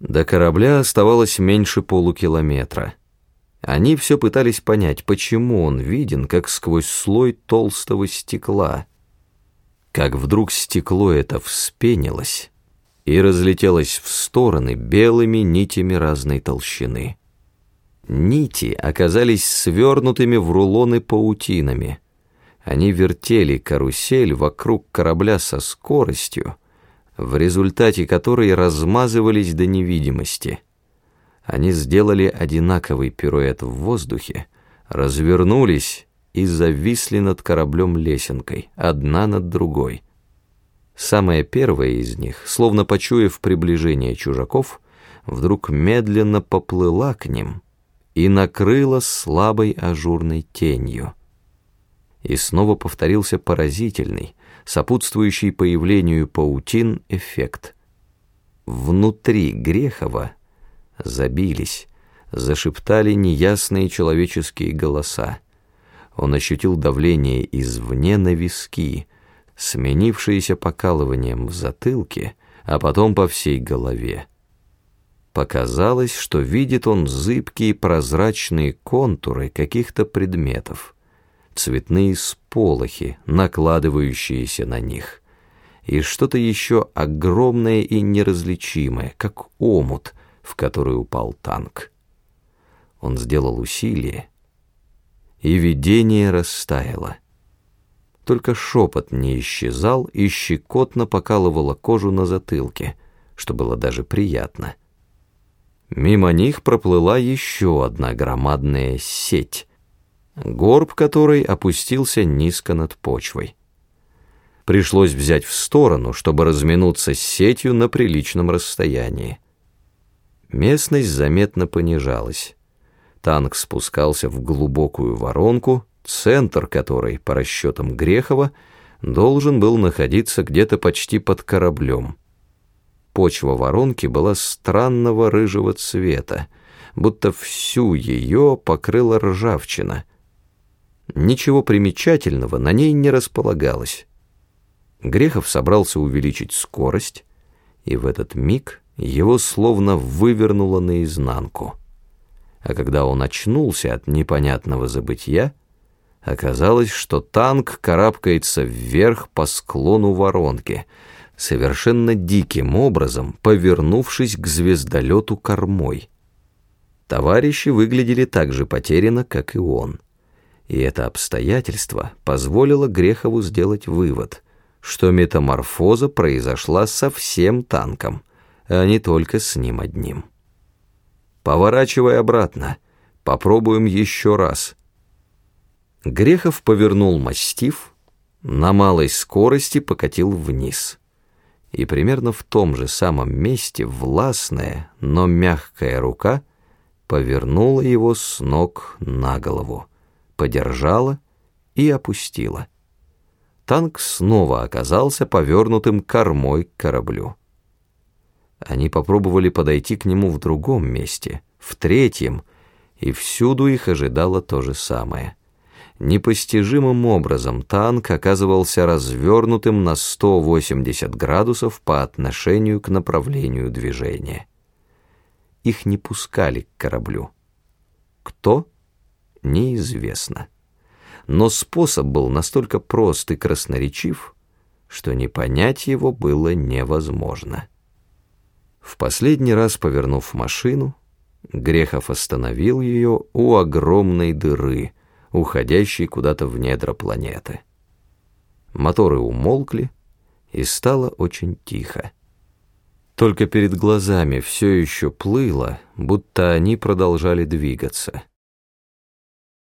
До корабля оставалось меньше полукилометра. Они все пытались понять, почему он виден, как сквозь слой толстого стекла. Как вдруг стекло это вспенилось и разлетелось в стороны белыми нитями разной толщины. Нити оказались свернутыми в рулоны паутинами. Они вертели карусель вокруг корабля со скоростью, в результате которой размазывались до невидимости. Они сделали одинаковый пируэт в воздухе, развернулись и зависли над кораблем лесенкой, одна над другой. Самая первая из них, словно почуяв приближение чужаков, вдруг медленно поплыла к ним и накрыла слабой ажурной тенью. И снова повторился поразительный, сопутствующий появлению паутин эффект. Внутри Грехова забились, зашептали неясные человеческие голоса. Он ощутил давление извне на виски, сменившееся покалыванием в затылке, а потом по всей голове. Показалось, что видит он зыбкие прозрачные контуры каких-то предметов цветные сполохи, накладывающиеся на них, и что-то еще огромное и неразличимое, как омут, в который упал танк. Он сделал усилие, и видение растаяло. Только шепот не исчезал и щекотно покалывало кожу на затылке, что было даже приятно. Мимо них проплыла еще одна громадная сеть, горб которой опустился низко над почвой. Пришлось взять в сторону, чтобы разминуться с сетью на приличном расстоянии. Местность заметно понижалась. Танк спускался в глубокую воронку, центр которой, по расчетам Грехова, должен был находиться где-то почти под кораблем. Почва воронки была странного рыжего цвета, будто всю ее покрыла ржавчина — Ничего примечательного на ней не располагалось. Грехов собрался увеличить скорость, и в этот миг его словно вывернуло наизнанку. А когда он очнулся от непонятного забытья, оказалось, что танк карабкается вверх по склону воронки, совершенно диким образом повернувшись к звездолету кормой. Товарищи выглядели так же потеряно, как и он. И это обстоятельство позволило Грехову сделать вывод, что метаморфоза произошла со всем танком, а не только с ним одним. «Поворачивай обратно. Попробуем еще раз». Грехов повернул мастиф, на малой скорости покатил вниз. И примерно в том же самом месте властная, но мягкая рука повернула его с ног на голову подержала и опустила. Танк снова оказался повернутым кормой к кораблю. Они попробовали подойти к нему в другом месте, в третьем, и всюду их ожидало то же самое. Непостижимым образом танк оказывался развернутым на 180 градусов по отношению к направлению движения. Их не пускали к кораблю. Кто? Неизвестно. Но способ был настолько прост и красноречив, что не понять его было невозможно. В последний раз повернув машину, Грехов остановил ее у огромной дыры, уходящей куда-то в недра планеты. Моторы умолкли, и стало очень тихо. Только перед глазами все еще плыло, будто они продолжали двигаться —